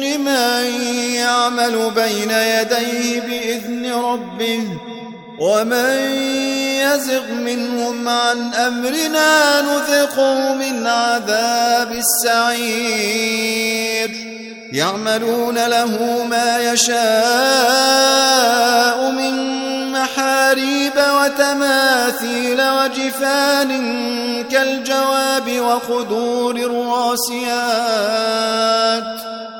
من يعمل بين يديه بإذن ربه ومن يزغ منهم عن أمرنا نذقه من عذاب السعير. يعملون له ما يشاء من محاريب وتماثيل وجفان كالجواب وخدور الراسيات.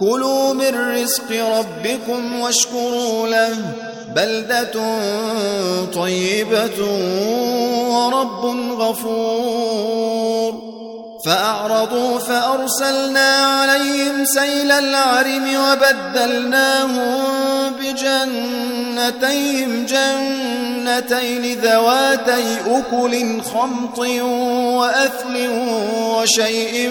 كلوا من رزق ربكم واشكروا له بلدة طيبة ورب غفور. فأعرضوا فأرسلنا عليهم سيل العرم وبدلناهم بجنتيهم. جنتين ذواتي أكل خمط وأثل وشيء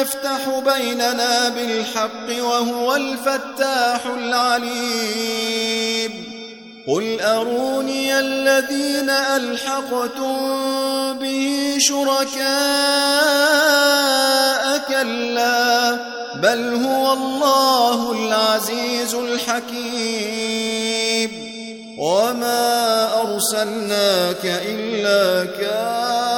يفتح بيننا بالحق وهو الفتاح العليم. قل أروني الذين ألحقتم به شركاء كلا بل هو الله العزيز الحكيم. وما أرسلناك إلا كافة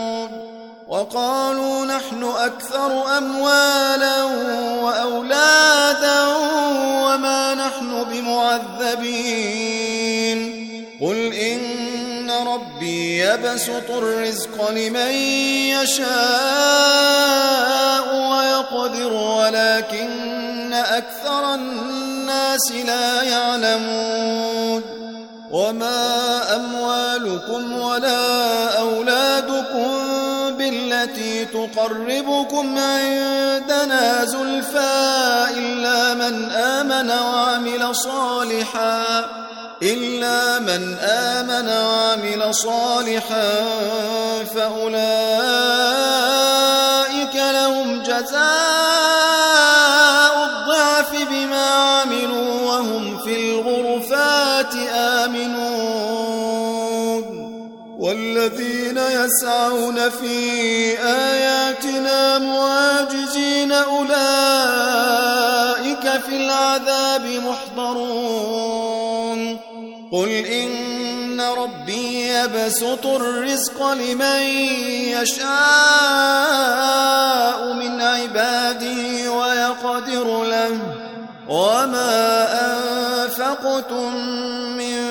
وقالوا نحن أكثر أموالا وأولادا وما نحن بمعذبين. قل إن ربي يبسط الرزق لمن يشاء ويقدر ولكن أكثر الناس لا يعلمون. وما أموالكم ولا أولادكم بالتي تقربكم عندنا زلفى إلا من آمن وعمل صالحا إلا من آمن وعمل صالحا فأولئك لهم جزاء والذين يسعون في آياتنا معاجزين أولئك في العذاب محضرون. قل إن ربي يبسط الرزق لمن يشاء من عباده ويقدر له. وما أنفقتم من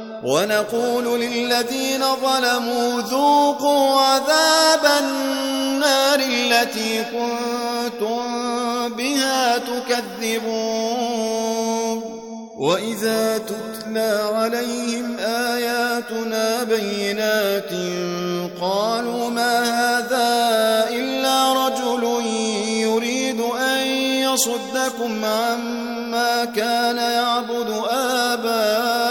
ونقول للذين ظلموا ذوقوا عذاب النار التي كنتم بها تكذبون. وإذا تتلى عليهم آياتنا بينات قالوا ما هذا إلا رجل يريد أن يصدكم عما كان يعبد آباؤكم